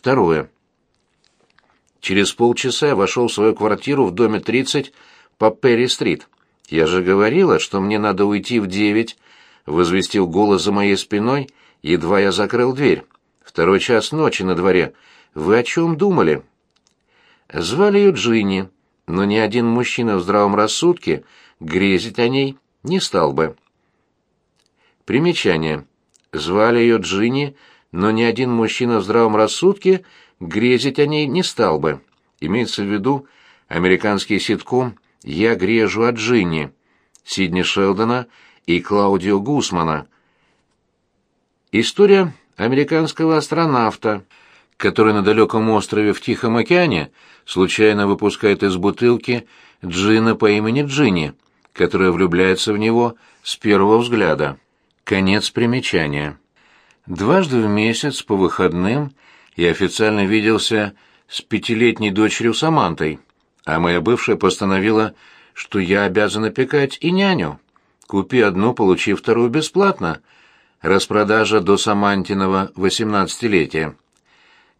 Второе. Через полчаса я вошел в свою квартиру в доме 30 по Перри-стрит. «Я же говорила, что мне надо уйти в девять», — возвестил голос за моей спиной, едва я закрыл дверь. «Второй час ночи на дворе. Вы о чем думали?» Звали ее Джинни, но ни один мужчина в здравом рассудке грезить о ней не стал бы. Примечание. Звали ее Джинни, но ни один мужчина в здравом рассудке грезить о ней не стал бы. Имеется в виду американский ситком «Я грежу от Джинни» Сидни Шелдона и Клаудио Гусмана. История американского астронавта, который на далеком острове в Тихом океане случайно выпускает из бутылки джина по имени Джинни, которая влюбляется в него с первого взгляда. Конец примечания. Дважды в месяц по выходным я официально виделся с пятилетней дочерью Самантой а моя бывшая постановила, что я обязан опекать и няню. Купи одну, получи вторую бесплатно. Распродажа до Самантиного восемнадцатилетия.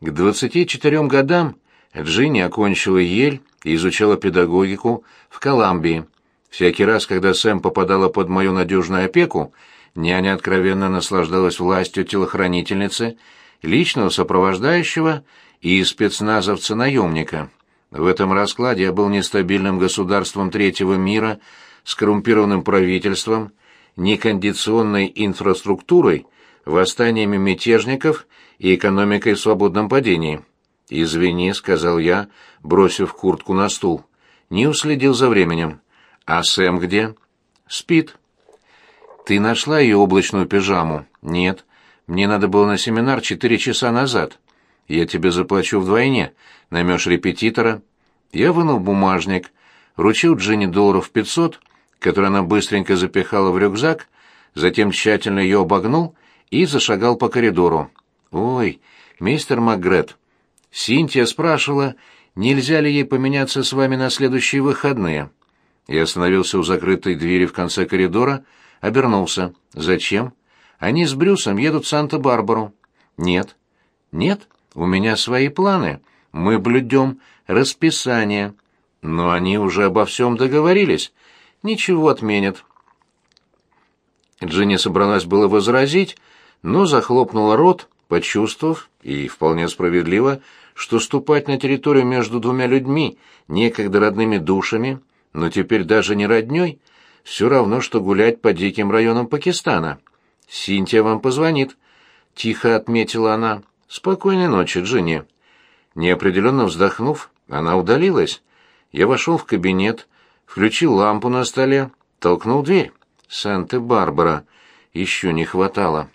К двадцати четырем годам Джинни окончила Ель и изучала педагогику в Колумбии. Всякий раз, когда Сэм попадала под мою надежную опеку, няня откровенно наслаждалась властью телохранительницы, личного сопровождающего и спецназовца-наемника. В этом раскладе я был нестабильным государством третьего мира с коррумпированным правительством, некондиционной инфраструктурой, восстаниями мятежников и экономикой в свободном падении. «Извини», — сказал я, бросив куртку на стул. Не уследил за временем. «А Сэм где?» «Спит». «Ты нашла ее облачную пижаму?» «Нет. Мне надо было на семинар четыре часа назад». Я тебе заплачу вдвойне. Наймешь репетитора. Я вынул бумажник, вручил Джинни долларов пятьсот, которые она быстренько запихала в рюкзак, затем тщательно ее обогнул и зашагал по коридору. «Ой, мистер Макгрет, Синтия спрашивала, нельзя ли ей поменяться с вами на следующие выходные». Я остановился у закрытой двери в конце коридора, обернулся. «Зачем?» «Они с Брюсом едут в Санта-Барбару». «Нет». «Нет?» У меня свои планы. Мы блюдем расписание. Но они уже обо всем договорились. Ничего отменят. Джинни собралась было возразить, но захлопнула рот, почувствовав, и вполне справедливо, что ступать на территорию между двумя людьми, некогда родными душами, но теперь даже не роднёй, все равно, что гулять по диким районам Пакистана. «Синтия вам позвонит», — тихо отметила она. «Спокойной ночи, Джинни». Неопределенно вздохнув, она удалилась. Я вошел в кабинет, включил лампу на столе, толкнул дверь. «Санта-Барбара» еще не хватало.